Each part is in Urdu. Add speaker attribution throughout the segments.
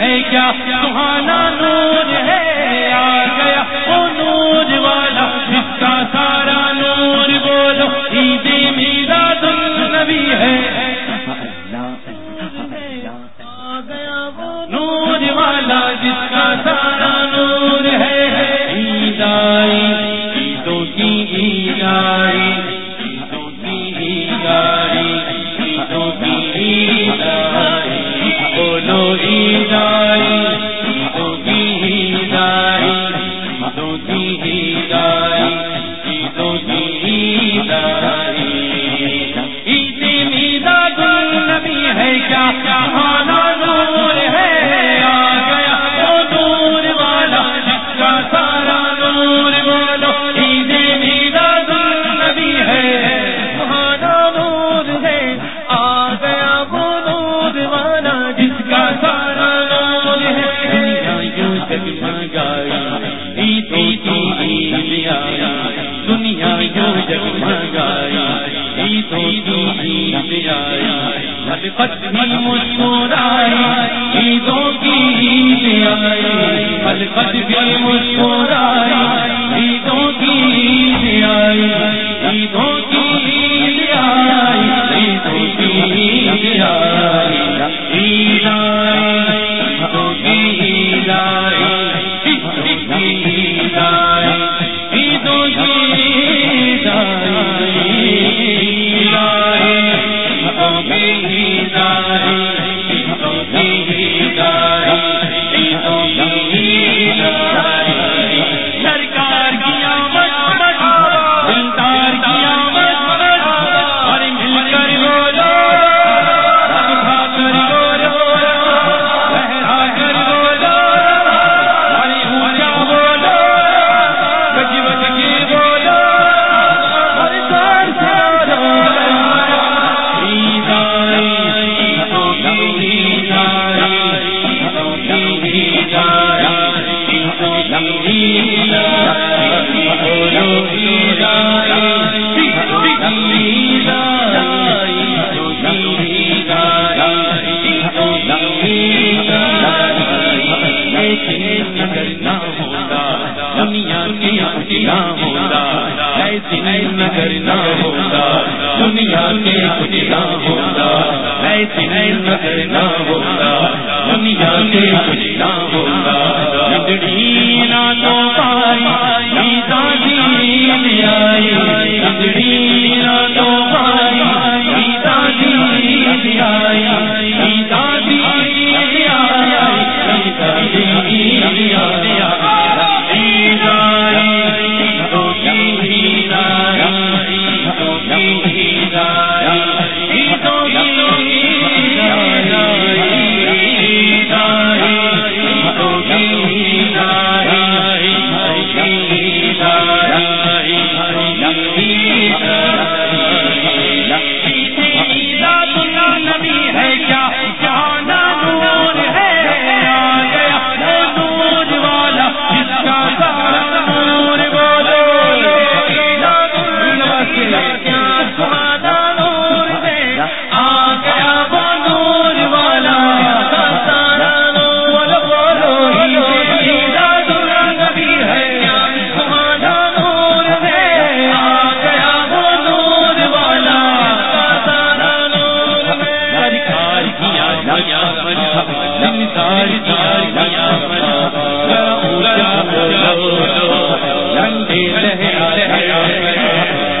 Speaker 1: ہے کیا؟ سہانا پتنی مسکورا نہ ہوتا، ایسی نگر نہ ہوتا، دنیا میں کچھ نہ ہوتا، ایسی نگر نہ ہوتا۔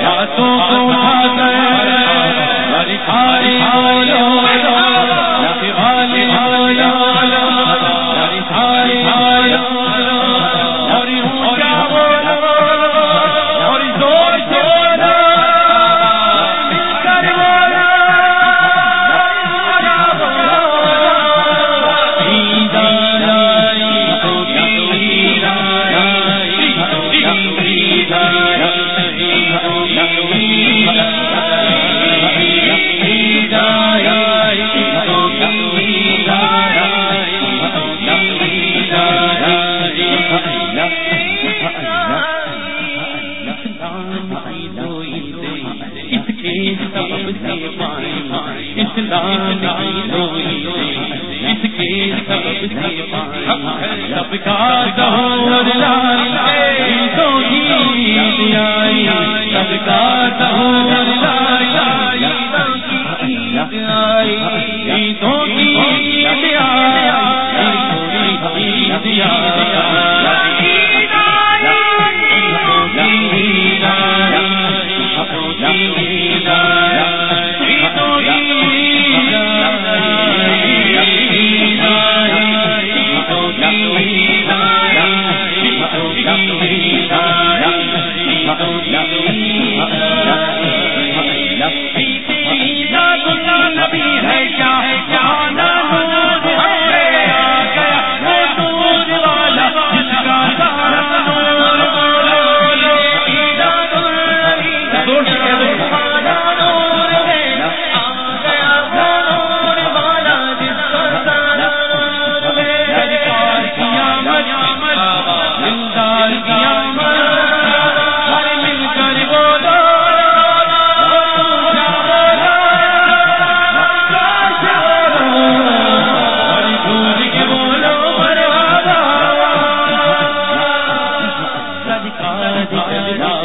Speaker 1: ہاتھوں کو سب کا اللہ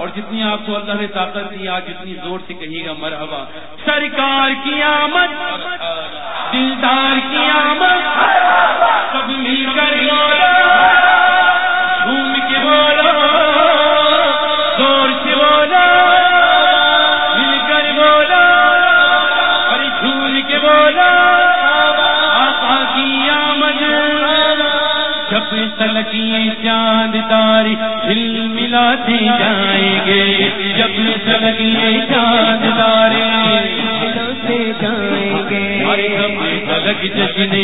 Speaker 1: اور جتنی آپ کو اللہ نے طاقت دی آپ جتنی زور سے کہیے گا، مرحبا۔ سرکار کی آمد، دلدار کی آمد، سب مل کر جھوم کے بولا، زور سے بولا، مل کر بولا ارے جھول کے بولا، آقا کی آمد۔ جب تلکی چاند تاری ہل ملاتے جائے گے جب چلنی چاند تارے
Speaker 2: سے جائیں گے۔
Speaker 1: جب الگ جشن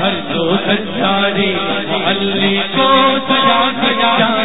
Speaker 1: ہر دو ہزاری علی کو سجا سجا